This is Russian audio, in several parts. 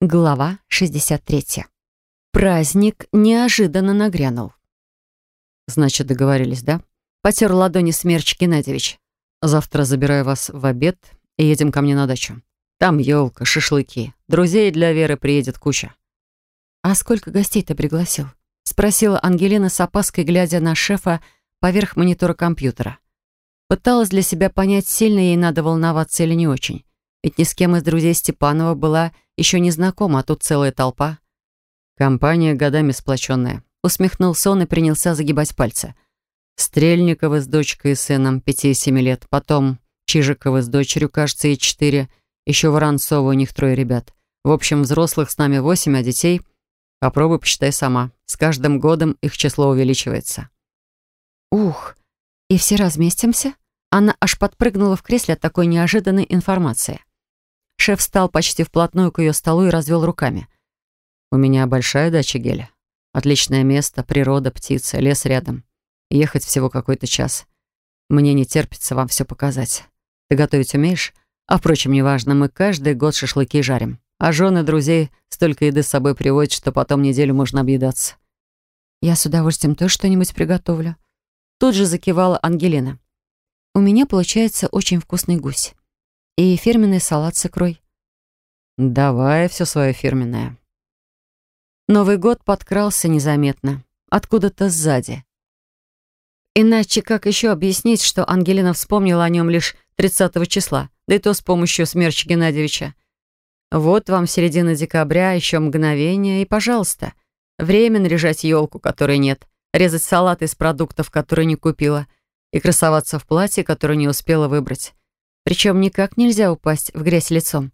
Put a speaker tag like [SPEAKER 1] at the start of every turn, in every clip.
[SPEAKER 1] Глава 63. Праздник неожиданно нагрянул.
[SPEAKER 2] Значит, договорились, да?
[SPEAKER 1] Потер ладони Смерч Геннадьевич.
[SPEAKER 2] Завтра забираю вас в обед и едем ко мне на дачу. Там елка, шашлыки. Друзей для Веры приедет куча.
[SPEAKER 1] «А сколько гостей ты пригласил?» Спросила Ангелина с опаской, глядя на шефа поверх монитора компьютера. Пыталась для себя понять, сильно ей надо волноваться или не очень. Ведь ни с кем из друзей Степанова была еще не знакома, а тут целая толпа.
[SPEAKER 2] Компания годами сплоченная.
[SPEAKER 1] Усмехнулся он и принялся загибать пальцы.
[SPEAKER 2] Стрельникова с дочкой и сыном, пяти и семи лет. Потом Чижикова с дочерью, кажется, и четыре. Еще Воронцова у них трое ребят. В общем, взрослых с нами восемь, а детей... Попробуй, посчитай сама. С каждым годом их число увеличивается.
[SPEAKER 1] Ух, и все разместимся? Она аж подпрыгнула в кресле от такой неожиданной информации. Шеф встал почти вплотную к ее столу и развел руками.
[SPEAKER 2] «У меня большая дача, Геля. Отличное место, природа, птицы, лес рядом. Ехать всего какой-то час. Мне не терпится вам все показать. Ты готовить умеешь? А, впрочем, неважно, мы каждый год шашлыки жарим. А жены друзей столько еды с собой приводят, что потом неделю можно объедаться».
[SPEAKER 1] «Я с удовольствием тоже что-нибудь приготовлю». Тут же закивала Ангелина. «У меня получается очень вкусный гусь и фирменный салат с икрой.
[SPEAKER 2] Давай все свое фирменное.
[SPEAKER 1] Новый год подкрался незаметно, откуда-то сзади. Иначе как еще объяснить, что Ангелина вспомнила о нем лишь 30 числа, да и то с помощью смерча Геннадьевича. Вот вам середина декабря, еще мгновение, и, пожалуйста, время наряжать елку, которой нет, резать салат из продуктов, которые не купила, и красоваться в платье, которое не успела выбрать. Причем никак нельзя упасть в грязь лицом.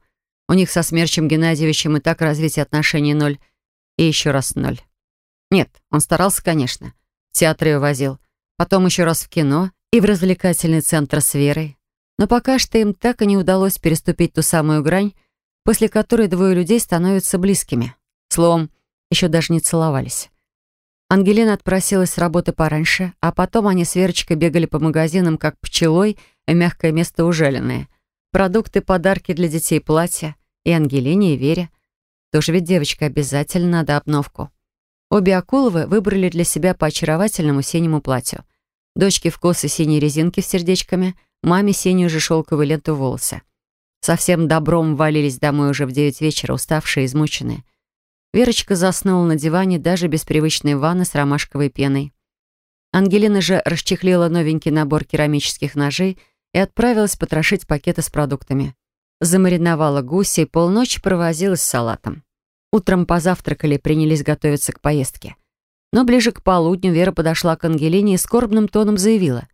[SPEAKER 1] У них со Смерчем Геннадьевичем и так развитие отношений ноль. И еще раз ноль. Нет, он старался, конечно. В театр ее возил. Потом еще раз в кино и в развлекательный центр с Верой. Но пока что им так и не удалось переступить ту самую грань, после которой двое людей становятся близкими. Словом, еще даже не целовались. Ангелина отпросилась с работы пораньше, а потом они с Верочкой бегали по магазинам, как пчелой, мягкое место ужаленное. Продукты, подарки для детей, платья. И Ангелине, и Вере. Тоже ведь девочка обязательно надо обновку. Обе Акуловы выбрали для себя по очаровательному синему платью. Дочке в косы синие резинки с сердечками, маме синюю же шелковую ленту волосы. Совсем добром валились домой уже в девять вечера, уставшие, измученные. Верочка заснула на диване даже без привычной ванны с ромашковой пеной. Ангелина же расчехлила новенький набор керамических ножей и отправилась потрошить пакеты с продуктами. Замариновала гуся и полночи провозилась с салатом. Утром позавтракали и принялись готовиться к поездке. Но ближе к полудню Вера подошла к Ангелине и скорбным тоном заявила.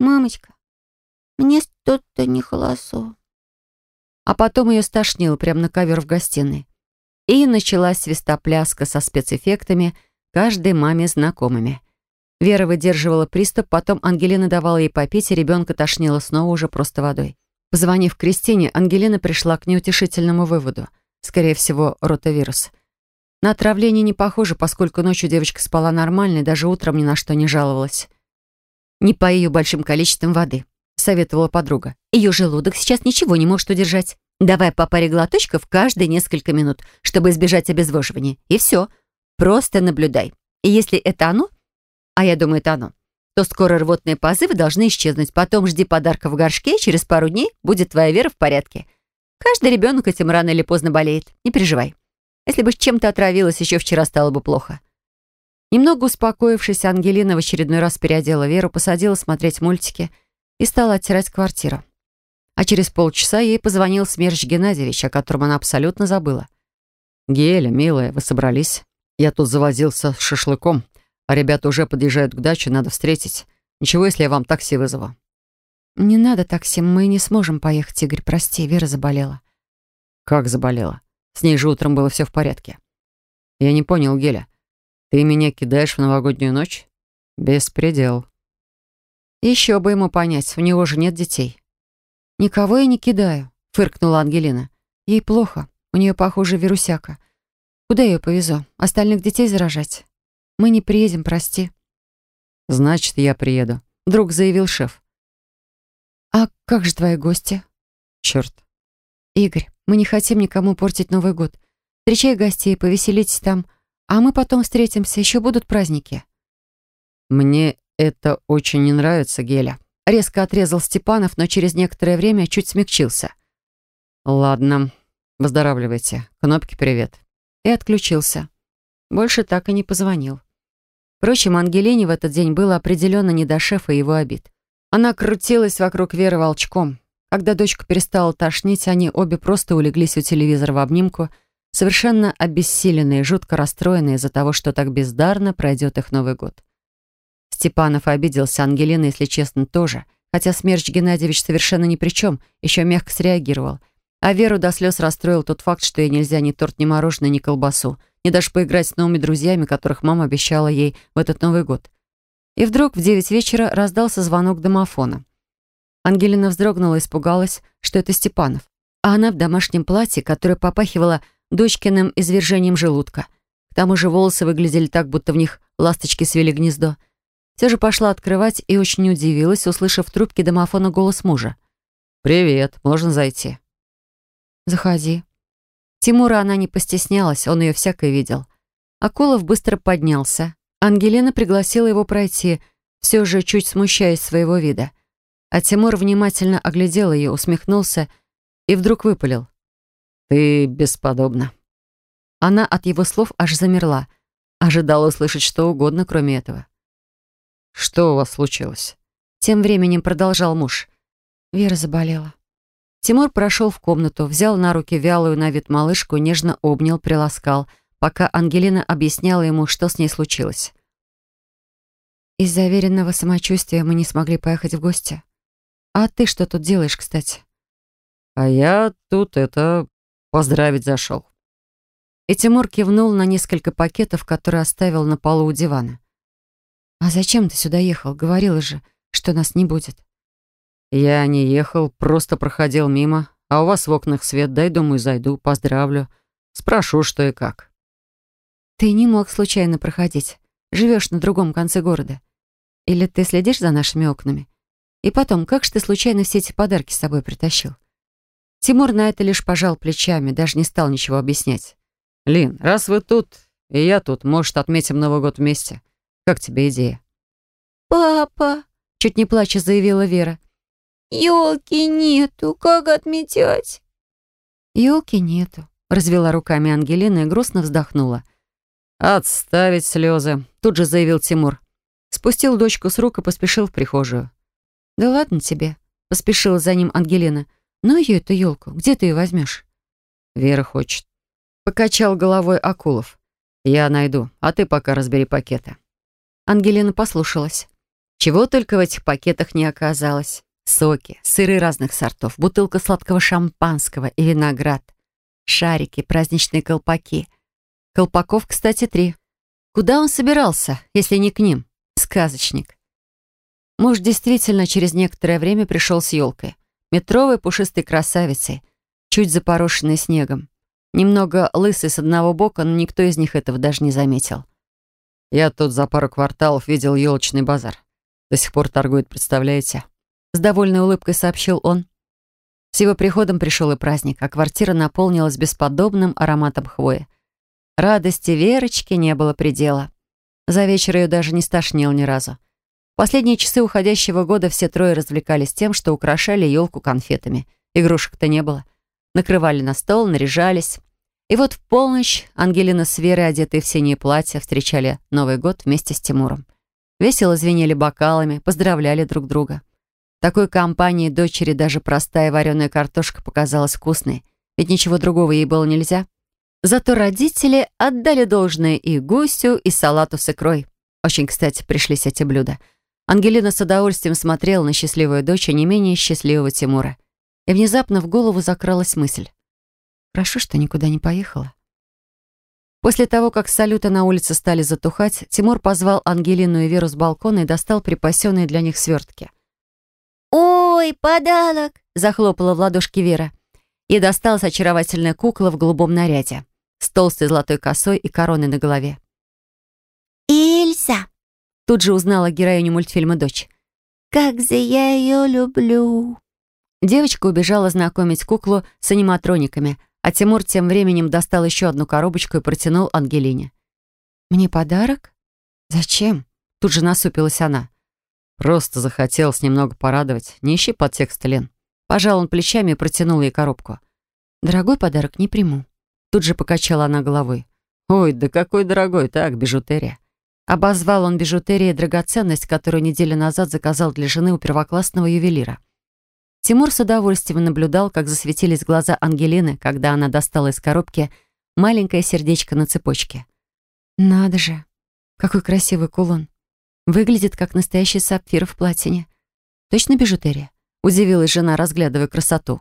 [SPEAKER 3] «Мамочка, мне что-то не холосо».
[SPEAKER 1] А потом ее стошнило прямо на ковер в гостиной. И началась свистопляска со спецэффектами, каждой маме знакомыми. Вера выдерживала приступ, потом Ангелина давала ей попить, и ребенка тошнило снова уже просто водой. Позвонив Кристине, Ангелина пришла к неутешительному выводу. Скорее всего, ротавирус. На отравление не похоже, поскольку ночью девочка спала нормально и даже утром ни на что не жаловалась. «Не по ее большим количеством воды», — советовала подруга. «Ее желудок сейчас ничего не может удержать». Давай по паре глоточков каждые несколько минут, чтобы избежать обезвоживания. И все. Просто наблюдай. И если это оно, а я думаю, это оно, то скоро рвотные позывы должны исчезнуть. Потом жди подарка в горшке, через пару дней будет твоя вера в порядке. Каждый ребенок этим рано или поздно болеет. Не переживай. Если бы чем-то отравилась, еще вчера стало бы плохо. Немного успокоившись, Ангелина в очередной раз переодела Веру, посадила смотреть мультики и стала оттирать квартиру. А через полчаса ей позвонил Смерч Геннадьевич, о котором она абсолютно забыла.
[SPEAKER 2] «Геля, милая, вы собрались? Я тут завозился с шашлыком, а ребята уже подъезжают к даче, надо встретить. Ничего, если я вам такси вызову?»
[SPEAKER 1] «Не надо такси, мы не сможем поехать, Игорь, прости, Вера заболела».
[SPEAKER 2] «Как заболела? С ней же утром было все в порядке». «Я не понял, Геля, ты меня кидаешь в новогоднюю ночь? Беспредел».
[SPEAKER 1] Еще бы ему понять, у него же нет детей. «Никого я не кидаю», — фыркнула Ангелина. «Ей плохо. У нее, похоже, вирусяка. Куда ее повезу? Остальных детей заражать? Мы не приедем, прости».
[SPEAKER 2] «Значит, я приеду», — вдруг заявил шеф.
[SPEAKER 1] «А как же твои гости?»
[SPEAKER 2] «Черт».
[SPEAKER 1] «Игорь, мы не хотим никому портить Новый год. Встречай гостей, повеселитесь там, а мы потом встретимся, еще будут праздники».
[SPEAKER 2] «Мне это очень не нравится, Геля», — резко отрезал Степанов, но через некоторое время чуть смягчился. «Ладно, выздоравливайте. Кнопки привет».
[SPEAKER 1] И отключился. Больше так и не позвонил. Впрочем, Ангелине в этот день было определенно не до шефа и его обид. Она крутилась вокруг Веры волчком. Когда дочка перестала тошнить, они обе просто улеглись у телевизора в обнимку, совершенно обессиленные, жутко расстроенные из-за того, что так бездарно пройдет их Новый год. Степанов обиделся, Ангелина, если честно, тоже, хотя Смерч Геннадьевич совершенно ни при чем, еще мягко среагировал. А Веру до слез расстроил тот факт, что ей нельзя ни торт, ни мороженое, ни колбасу — не даже поиграть с новыми друзьями, которых мама обещала ей в этот Новый год. И вдруг в девять вечера раздался звонок домофона. Ангелина вздрогнула и испугалась, что это Степанов. А она в домашнем платье, которое попахивало дочкиным извержением желудка. К тому же волосы выглядели так, будто в них ласточки свели гнездо. Все же пошла открывать и очень удивилась, услышав в трубке домофона голос мужа.
[SPEAKER 2] «Привет, можно зайти?»
[SPEAKER 1] «Заходи», Тимура она не постеснялась, он ее всякое видел. Акулов быстро поднялся. Ангелина пригласила его пройти, все же чуть смущаясь своего вида. А Тимур внимательно оглядел ее, усмехнулся и вдруг выпалил.
[SPEAKER 2] «Ты бесподобна».
[SPEAKER 1] Она от его слов аж замерла. Ожидала услышать что угодно, кроме этого.
[SPEAKER 2] «Что у вас случилось?»
[SPEAKER 1] Тем временем продолжал муж. Вера заболела. Тимур прошел в комнату, взял на руки вялую на вид малышку, нежно обнял, приласкал, пока Ангелина объясняла ему, что с ней случилось. «Из-за веренного самочувствия мы не смогли поехать в гости. А ты что тут делаешь, кстати?»
[SPEAKER 2] «А я тут это... поздравить зашел».
[SPEAKER 1] И Тимур кивнул на несколько пакетов, которые оставил на полу у дивана. «А зачем ты сюда ехал? Говорила же, что нас не будет».
[SPEAKER 2] «Я не ехал, просто проходил мимо. А у вас в окнах свет, дай, думаю, зайду, поздравлю. Спрошу, что и как».
[SPEAKER 1] «Ты не мог случайно проходить. Живешь на другом конце города. Или ты следишь за нашими окнами? И потом, как же ты случайно все эти подарки с собой притащил?» Тимур на это лишь пожал плечами, даже не стал ничего объяснять.
[SPEAKER 2] «Лин, раз вы тут, и я тут, может, отметим Новый год вместе. Как тебе идея?»
[SPEAKER 3] «Папа!»
[SPEAKER 1] — чуть не плача заявила Вера.
[SPEAKER 3] Ёлки нету, как отметять?»
[SPEAKER 1] «Ёлки нету», — развела руками Ангелина и грустно вздохнула.
[SPEAKER 2] «Отставить слезы», — тут же заявил Тимур.
[SPEAKER 1] Спустил дочку с рук и поспешил в прихожую. «Да ладно тебе», — поспешила за ним Ангелина. «Ну ее эту елку, где ты ее возьмешь?»
[SPEAKER 2] «Вера хочет». Покачал головой Акулов. «Я найду, а ты пока разбери пакеты».
[SPEAKER 1] Ангелина послушалась. Чего только в этих пакетах не оказалось. Соки, сыры разных сортов, бутылка сладкого шампанского и виноград, шарики, праздничные колпаки. Колпаков, кстати, три. Куда он собирался, если не к ним? Сказочник. Муж действительно через некоторое время пришел с елкой. Метровой пушистой красавицей, чуть запорошенной снегом. Немного лысый с одного бока, но никто из них этого даже не заметил.
[SPEAKER 2] Я тут за пару кварталов видел елочный базар. До сих пор торгует, представляете?
[SPEAKER 1] С довольной улыбкой сообщил он. С его приходом пришел и праздник, а квартира наполнилась бесподобным ароматом хвои. Радости Верочки не было предела. За вечер ее даже не стошнил ни разу. Последние часы уходящего года все трое развлекались тем, что украшали елку конфетами. Игрушек-то не было. Накрывали на стол, наряжались. И вот в полночь Ангелина с Верой, одетые в синие платья, встречали Новый год вместе с Тимуром. Весело звенели бокалами, поздравляли друг друга такой компании дочери даже простая вареная картошка показалась вкусной, ведь ничего другого ей было нельзя. Зато родители отдали должное и гусю, и салату с икрой. Очень, кстати, пришлись эти блюда. Ангелина с удовольствием смотрела на счастливую дочь, а не менее счастливого Тимура. И внезапно в голову закралась мысль. Хорошо, что никуда не поехала. После того, как салюты на улице стали затухать, Тимур позвал Ангелину и Веру с балкона и достал припасенные для них свертки.
[SPEAKER 3] «Ой, подарок!»
[SPEAKER 1] — захлопала в ладошки Вера. Ей досталась очаровательная кукла в голубом наряде с толстой золотой косой и короной на голове.
[SPEAKER 3] «Эльза!»
[SPEAKER 1] — тут же узнала героиню мультфильма «Дочь».
[SPEAKER 3] «Как же я ее люблю!»
[SPEAKER 1] Девочка убежала знакомить куклу с аниматрониками, А Тимур тем временем достал еще одну коробочку и протянул Ангелине. «Мне подарок? Зачем?» Тут же насупилась она.
[SPEAKER 2] «Просто захотелось немного порадовать. Не ищи подтекста, Лен».
[SPEAKER 1] Пожал он плечами и протянул ей коробку. «Дорогой подарок не приму». Тут же покачала она головой.
[SPEAKER 2] «Ой, да какой дорогой, так, бижутерия».
[SPEAKER 1] Обозвал он бижутерией драгоценность, которую неделю назад заказал для жены у первоклассного ювелира. Тимур с удовольствием наблюдал, как засветились глаза Ангелины, когда она достала из коробки маленькое сердечко на цепочке. «Надо же, какой красивый кулон. Выглядит, как настоящий сапфир в платине. Точно бижутерия?» — удивилась жена, разглядывая красоту.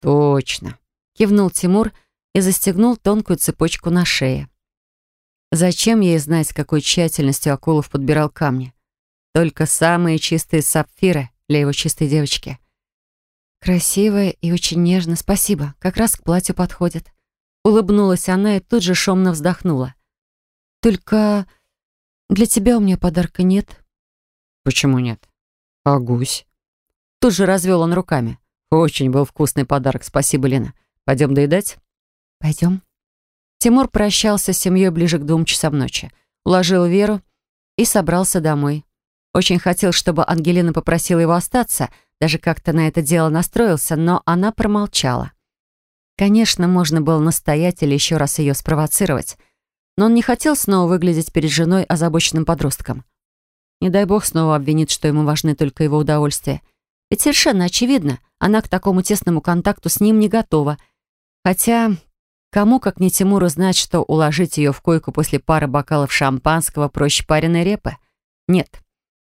[SPEAKER 2] «Точно», —
[SPEAKER 1] кивнул Тимур и застегнул тонкую цепочку на шее. Зачем ей знать, с какой тщательностью Акулов подбирал камни? Только самые чистые сапфиры для его чистой девочки. Красивая и очень нежно, спасибо, как раз к платью подходит. Улыбнулась она и тут же шумно вздохнула. Только для тебя у меня подарка нет.
[SPEAKER 2] Почему нет? А гусь?
[SPEAKER 1] Тут же развел он руками.
[SPEAKER 2] Очень был вкусный подарок, спасибо, Лена. Пойдем доедать?
[SPEAKER 1] Пойдем. Тимур прощался с семьей ближе к двум часам ночи, уложил Веру и собрался домой. Очень хотел, чтобы Ангелина попросила его остаться, даже как-то на это дело настроился, но она промолчала. Конечно, можно было настоять или еще раз ее спровоцировать, но он не хотел снова выглядеть перед женой озабоченным подростком. Не дай бог снова обвинит, что ему важны только его удовольствия. Ведь совершенно очевидно, она к такому тесному контакту с ним не готова. Хотя Кому, как не Тимуру, знать, что уложить ее в койку после пары бокалов шампанского проще пареной репы? Нет,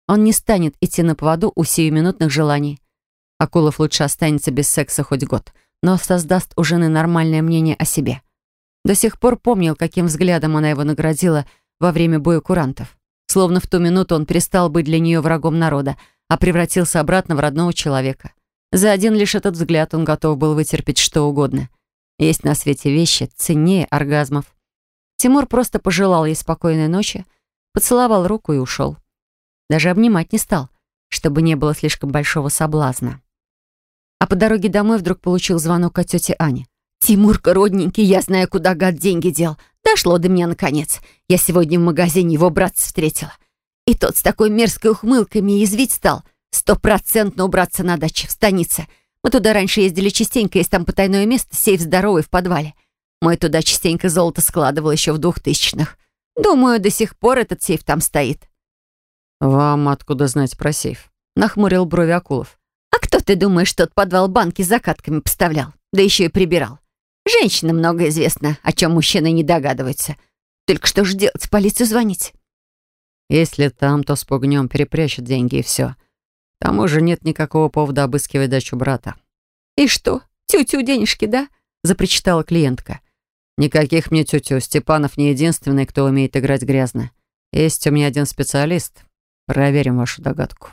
[SPEAKER 1] он не станет идти на поводу у сиюминутных желаний. Акулов лучше останется без секса хоть год, но создаст у жены нормальное мнение о себе. До сих пор помнил, каким взглядом она его наградила во время боя курантов. Словно в ту минуту он перестал быть для нее врагом народа, а превратился обратно в родного человека. За один лишь этот взгляд он готов был вытерпеть что угодно — есть на свете вещи ценнее оргазмов. Тимур просто пожелал ей спокойной ночи, поцеловал руку и ушел. Даже обнимать не стал, чтобы не было слишком большого соблазна. А по дороге домой вдруг получил звонок от тети Ани. «Тимурка, родненький, я знаю, куда гад деньги дел. Дошло до меня наконец. Я сегодня в магазине его братца встретила. И тот с такой мерзкой ухмылкой мне язвить стал. Стопроцентно убраться на даче в станице. Мы туда раньше ездили частенько, есть там потайное место, сейф здоровый в подвале. Мой туда частенько золото складывал еще в двухтысячных. Думаю, до сих пор этот сейф там стоит».
[SPEAKER 2] «Вам откуда знать про сейф?»
[SPEAKER 1] — нахмурил брови Акулов. «А кто, ты думаешь, тот подвал банки с закатками поставлял? Да еще и прибирал. Женщинам много известно, о чем мужчины не догадываются. Только что же делать, в полицию звонить?»
[SPEAKER 2] «Если там, то спугнем, перепрячут деньги и все. К тому же нет никакого повода обыскивать дачу брата.
[SPEAKER 1] «И что, тю-тю денежки, да?» — запричитала клиентка.
[SPEAKER 2] «Никаких мне тю-тю. Степанов не единственный, кто умеет играть грязно. Есть у меня один специалист. Проверим вашу догадку».